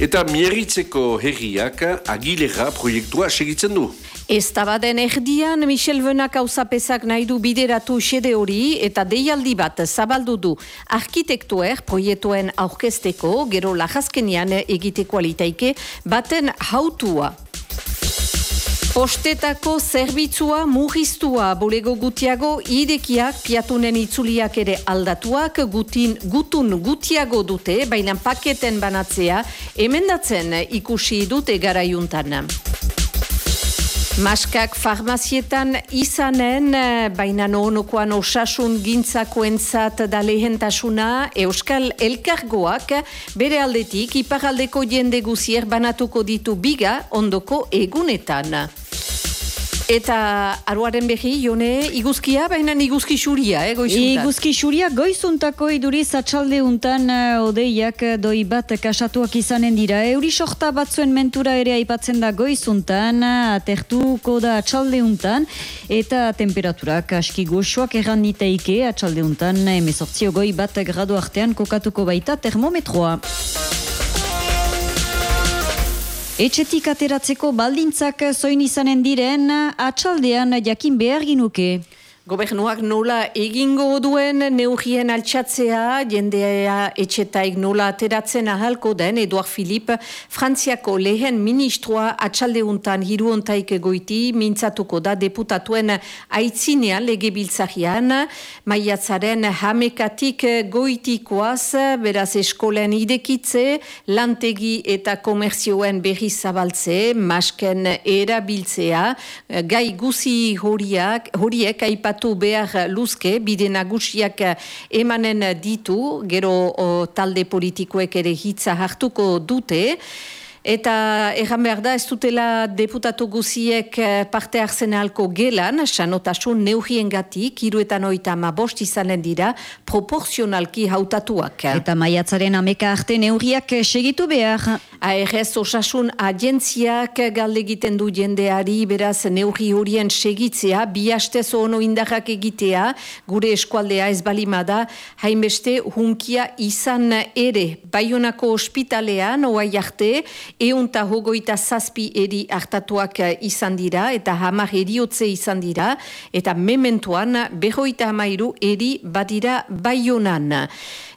Eta mieritzeko herriak agilera proiektua segitzen du. Ez tabaden erdian Michel Benak hauzapezak nahi du bideratu xede hori eta deialdi bat zabaldu du arkitektuer proiektuen aurkesteko gero lajazkenian egiteko alitaike baten hautua. Postetako zerbitzua mugiztua bolego gutiago idekiak piatunen itzuliak ere aldatuak gutin, gutun gutiago dute, baina paketen banatzea emendatzen ikusi dute garaiuntan. Maskak farmazietan izanen, baina nohonokoan osasun gintzakoentzat da lehentasuna, Euskal Elkargoak bere aldetik iparaldeko jende guzier banatuko ditu biga ondoko egunetan. Eta aruaren behi, jone, iguzkia, baina iguzki xuria, eh, goizuntan? Iguzki xuria, goizuntako iduriz atxalde untan uh, odeiak doi bat kasatuak izanen dira. Euri sohta batzuen mentura ere aipatzen da goizuntan, atertuko da atxalde untan, eta temperaturak aski goxoak erran niteike atxalde untan, emezortzio goi bat gradu artean kokatuko baita termometroa. Etxetik ateratzeko baldintzak zoin izanen diren, atxaldean jakin behar ginuke. Gobernuak nola egingo duen neugien altxatzea, jendea etxetaik nola ateratzen ahalko den, Eduard Filip, Frantziako lehen ministroa atxaldeuntan hiruontaik goiti, mintzatuko da deputatuen aitzinean lege biltzahian, maiatzaren hamekatik goitikoaz, beraz eskolen idekitze, lantegi eta komerzioen berri zabaltze, masken erabiltzea, gai guzi horiak, horiek aipatu behar luzke, bide nagusiak emanen ditu, gero o, talde politikoek ere hitza hartuko dute, Eta erran behar da, ez dutela deputatu guziek eh, parte hartzen alko gelan, sanotasun neugien gatik, iruetan oita ma bost izanen dira, proporzionalki hautatuak. Eta maiatzaren ameka arte neugriak segitu behar. ARS osasun agentziak galde egiten du jendeari, beraz neugri horien segitzea, bi hastez ono indarrak egitea, gure eskualdea ez balimada, hainbeste hunkia izan ere. Baionako ospitalean, oai arte, eunta hogoita zazpi eri hartatuak izan dira eta hamar eriotze izan dira eta mementuan behoita hamairu eri badira baionan.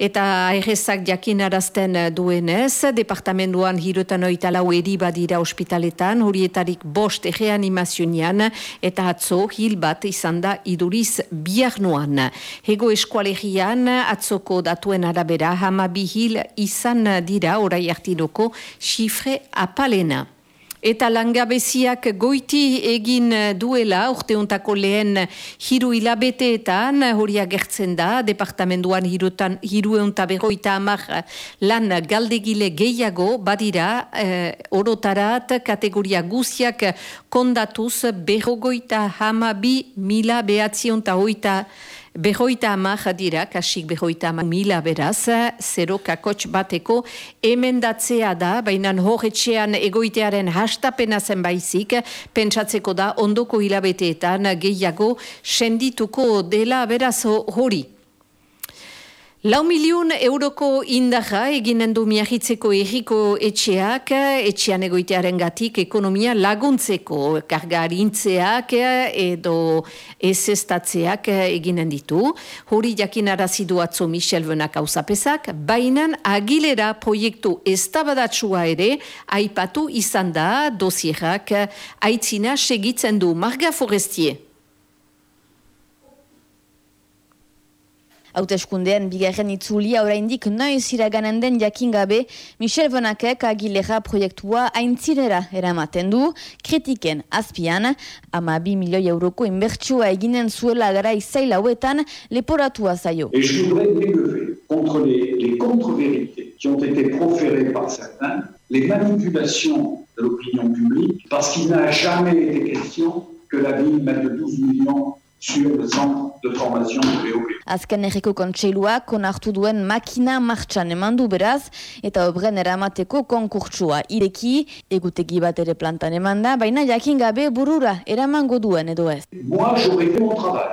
Eta errezak jakinarazten duenez, departamentuan hirutan oita lau badira ospitaletan, horietarik bost reanimazionian eta atzo hil bat izan da iduriz biarnoan. Hego eskualegian atzoko datuen arabera hamabi hil izan dira orai hartinoko xifre apalena. Eta langabeziak goiti egin duela, urteuntako lehen hiru hilabeteetan, hori agertzen da, departamentuan hirutan, hiru eunta berroita amak lan galdegile gehiago, badira, eh, orotarat, kategoria guziak kondatuz, berrogoita hamabi mila behatzionta hoita Behoita amak dira, kasik behoita amak mila beraz, zero kakotx bateko emendatzea da, baina horretxean egoitearen hastapena zen baizik, pentsatzeko da ondoko hilabeteetan gehiago sendituko dela beraz hori. Lau miliun euroko indaja eginen du miahitzeko erriko etxeak, etxean egoitearen gatik ekonomia laguntzeko kargarintzeak edo ezestatzeak eginen ditu. Hori jakin arazidu atzo Michel Benak hausapezak, bainan agilera proiektu estabadatsua ere aipatu izan da dosierak aitzina segitzen du Marga Forestier. Hauteskundean bigarren itzulia oraindik noiz iraganen den jakin gabe Michel Bonakek agilera proiektua aintzirera eramaten du, kritiken azpian, ama bi milioi euroko inbertsua eginen zuela gara izaila hauetan leporatua zaio. Et je voudrais dégueuler contre les, les contre-vérités qui ont été proférées par certains, les manipulations de l'opinion publique, parce qu'il n'a jamais été question que la ville mette 12 millions sur le centre de formation de VOP. Azken erreko kontseiluak onartu duen makina martxan eman du beraz, eta obren eramateko konkurtsua ireki, egutegi bat ere plantan eman da, baina jakin gabe burura eramango duen edo ez. Moi, j'aurais fait mon travail.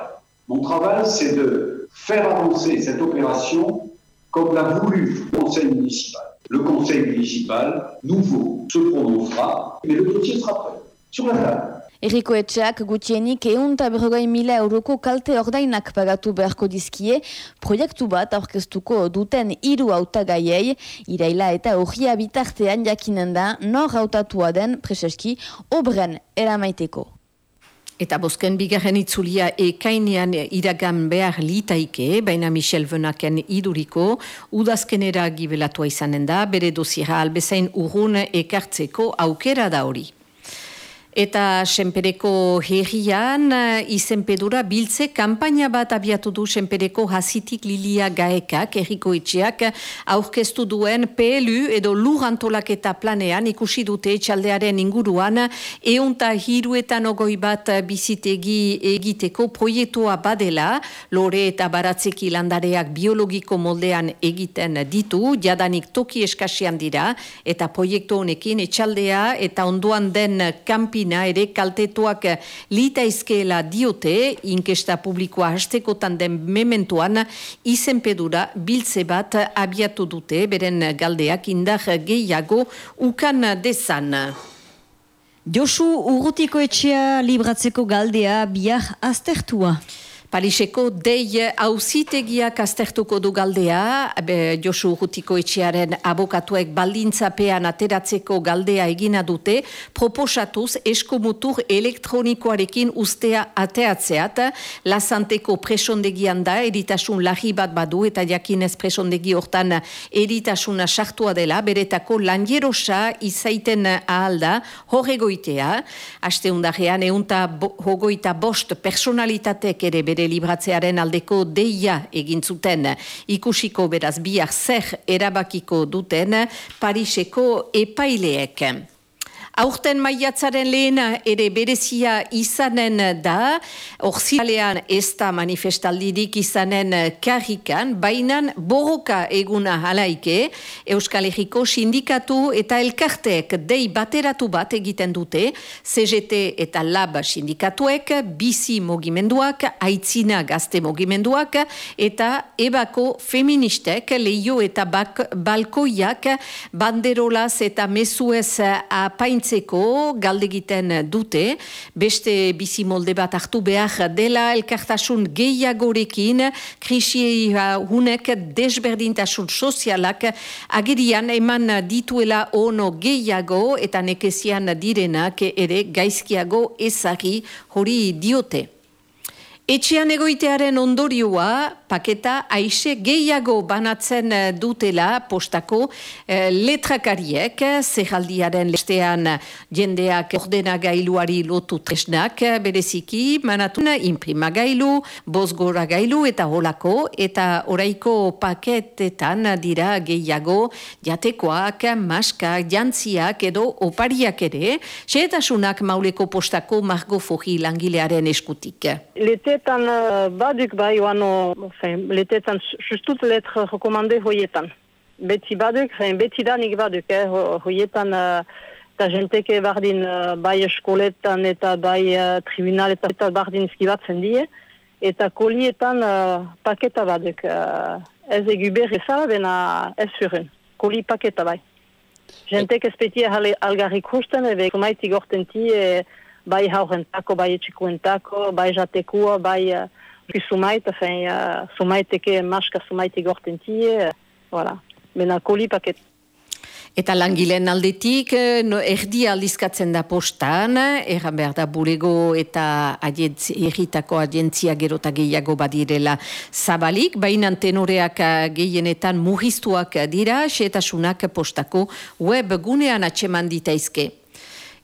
Mon travail, c'est de faire avancer cette opération comme l'a voulu le conseil municipal. Le conseil municipal, nouveau, se prononcera, mais le dossier sera prêt, sur la table. Eriko etxeak gutienik eunta berrogei mila euroko kalte ordainak pagatu beharko dizkie, proiektu bat aurkeztuko duten hiru hautagaiei, iraila eta horria bitartean jakinen da nor hautatua den preseski obren eramaiteko. Eta bosken bigarren itzulia ekainean iragan behar litaike, baina Michel Venaken iduriko, udazkenera gibelatua izanen da, bere dosiera albezain urrun ekartzeko aukera da hori. Eta senpereko herrian izenpedura biltze kampaina bat abiatu du senpereko hasitik lilia gaekak erriko itxeak aurkeztu duen PLU edo lur antolaketa planean ikusi dute etxaldearen inguruan eunta hiruetan ogoi bat bizitegi egiteko proiektua badela. Lore eta baratzeki landareak biologiko moldean egiten ditu jadanik toki eskasian dira eta proiektu honekin etxaldea eta onduan den kampin ere kaltetuak litaizkeela diote, inkesta publikoa hastekotan den mementuan, izenpedura biltze bat abiatu dute, beren galdeak indar gehiago ukan dezan. Josu urrutiko etxea libratzeko galdea biar aztertua. Pariseko dei hauzitegiak aztertuko du galdea, be, Josu Urrutiko etxearen abokatuek baldintzapean ateratzeko galdea egina dute, proposatuz eskomutur elektronikoarekin ustea ateatzeat, lasanteko presondegian da, eritasun lahi bat badu, eta jakinez presondegi hortan eritasuna sartua dela, beretako lanjerosa izaiten ahalda, horregoitea, haste undarean, eunta hogoita bost personalitatek ere bere libratzearen aldeko deia egin zuten ikusiko beraz biak zer erabakiko duten Pariseko epaileek. Aurten maiatzaren lehena ere berezia izanen da, orzialean ez da manifestaldirik izanen karrikan, bainan borroka eguna halaike, Euskal Herriko sindikatu eta elkarteek dei bateratu bat egiten dute, CGT eta LAB sindikatuek, bizi mogimenduak, aitzina gazte mogimenduak, eta ebako feministek, leio eta bak, balkoiak, banderolaz eta mesuez apaintz zaintzeko galdegiten dute, beste bizi molde bat hartu behar dela elkartasun gehiagorekin, krisi hunek desberdintasun sozialak agerian eman dituela ono gehiago eta nekezian direnak ere gaizkiago ezari hori diote. Etxean egoitearen ondorioa, paketa aise gehiago banatzen dutela postako eh, letrakariek, zeraldiaren lestean jendeak ordena gailuari lotu tresnak, bereziki manatuna imprima gailu, bozgora gailu eta holako, eta oraiko paketetan dira gehiago jatekoak, maskak, jantziak edo opariak ere, xeetasunak mauleko postako margo fohi langilearen eskutik. Letetan uh, baduk bai oano, enfin, letetan justut letre rekomande hoietan. Beti baduk, enfin, beti danik baduk, eh, hoietan uh, eta jenteke bardin uh, bai eskoletan eta bai uh, tribunal eta, eta bardin izkibatzen die, eta kolietan uh, paketa baduk. Uh, ez egu berri zara, bena ez furen. Koli paketa bai. Jentek ez beti algarrik husten, ebe komaitik orten ti, e, bai haurentako, bai etxikuentako, bai jatekua, bai uh, sumait, enfin, uh, sumaiteke maska sumaite gortentie, uh, voilà. Mena koli paket. Eta langileen aldetik, eh, no, erdi aldizkatzen da postan, erran behar da burego eta erritako agentzia gerota gehiago badirela zabalik, baina tenoreak eh, gehienetan mugistuak dira, xetasunak postako web gunean atseman ditaizke.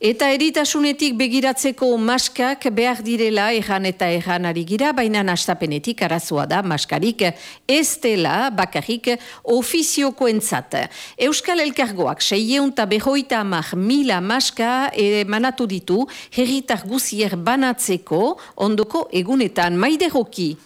Eta eritasunetik begiratzeko maskak behar direla erran eta erran ari gira, baina nastapenetik arazoa da maskarik ez dela bakarrik ofizioko entzat. Euskal Elkargoak seieun eta behoita amak mila maska e, manatu ditu herritar guzier banatzeko ondoko egunetan maide hoki.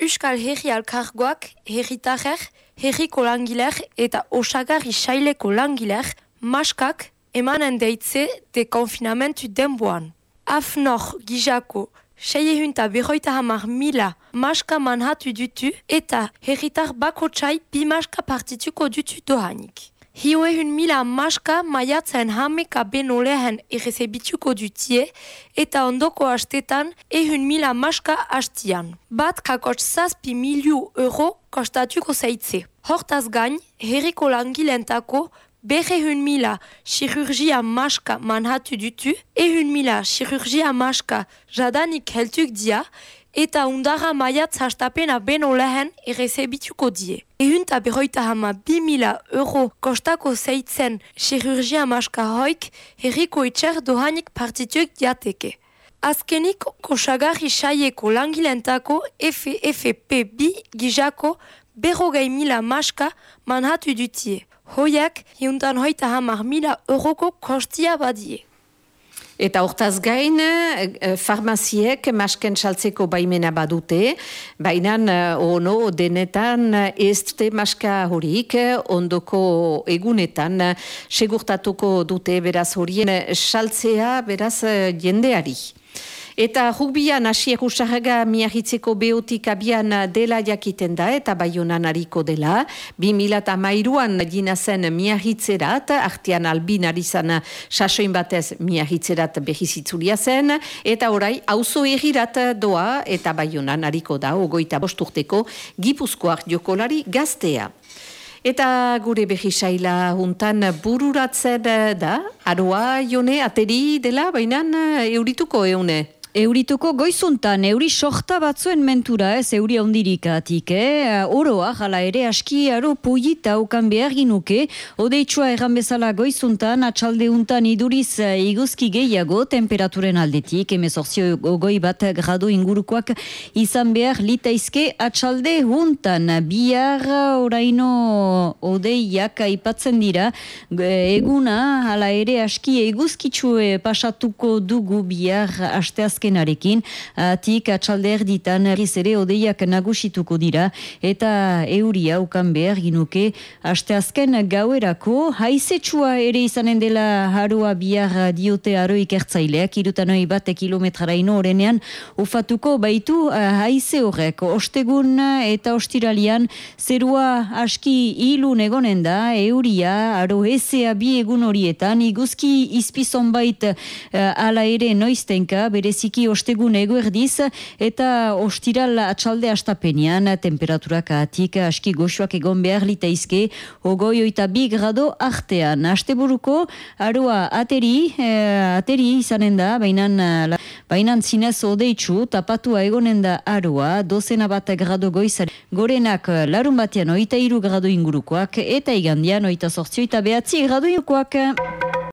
Euskal Herri Elkargoak herritarrer, herriko langiler eta osagarri saileko langiler maskak emanen deitze de konfinamentu denboan. Afnor gizako, seiehunta berroita hamar mila maska manhatu dutu eta herritar bako txai bi maska partituko dutu dohanik. hio ehun mila maska maiatzen hameka beno lehen errezebituko dutie eta ondoko astetan ehun mila maska hastian. Bat kakotx zazpi miliu euro kostatuko zeitze. Hortaz gain, herriko langilentako berrehun mila chirurgia maska manhatu dutu, ehun mila chirurgia maska jadanik heltuk dia, eta undara maiatz hastapena beno lehen errezebituko die. Ehunta berroita hama bi mila euro kostako zeitzen chirurgia maska hoik herriko itxer dohanik partituk diateke. Azkenik kosagarri saieko langilentako FFP bi gizako berrogei mila maska manhatu dutie. Hoiak, hiuntan hoita hamar mila euroko kostia badie. Eta hortaz gain, eh, farmaziek masken saltzeko baimena badute, baina eh, ono denetan ez dute maska horik, ondoko egunetan segurtatuko dute beraz horien saltzea beraz jendeari. Eta rugbian asiek usarraga miahitzeko beotik abian dela jakiten da eta baionan hariko dela. 2008an dina zen miahitzerat, artian albin arizan sasoin batez miahitzerat behizitzulia zen, eta orai auzo egirat doa eta baionan hariko da, ogoita bosturteko gipuzkoak jokolari gaztea. Eta gure behisaila juntan bururatzen da, aroa jone ateri dela, baina eurituko eune. Eurituko goizuntan, euri sohta batzuen mentura, ez euri ondirikatik, eh? Oroa, jala ere aski aro puita ukan behar ginuke, odeitsua erran bezala goizuntan, atxalde untan iduriz eh, iguzki gehiago, temperaturen aldetik, emezorzio goi bat grado ingurukoak izan behar litaizke atxalde untan. Bihar oraino odeiak aipatzen dira, eguna, jala ere aski eguzkitsue pasatuko dugu bihar asteaz azkenarekin, atik atxalde erditan erriz ere odeiak nagusituko dira, eta euria ukan behar ginuke, aste azken gauerako, haizetsua ere izanen dela harua bihar diote aroik ertzaileak, irutanoi bate kilometrara ino horrenean, ufatuko baitu haize horrek, ostegun eta ostiralian, zerua aski ilun egonen da, euria, aro ezea bi egun horietan, iguzki izpizon bait ala ere noiztenka, berezik bereziki ostegun eguerdiz eta ostiral atxalde astapenean temperaturak atik aski goxuak egon behar litaizke ogoi oita bi grado artean. Asteburuko arua ateri, eh, ateri izanen da, bainan, bainan zinez odeitzu, tapatua egonen da arua, dozena bat grado goizan, gorenak larun batean oita iru grado ingurukoak, eta igandian oita sortzio eta behatzi grado ingurukoak.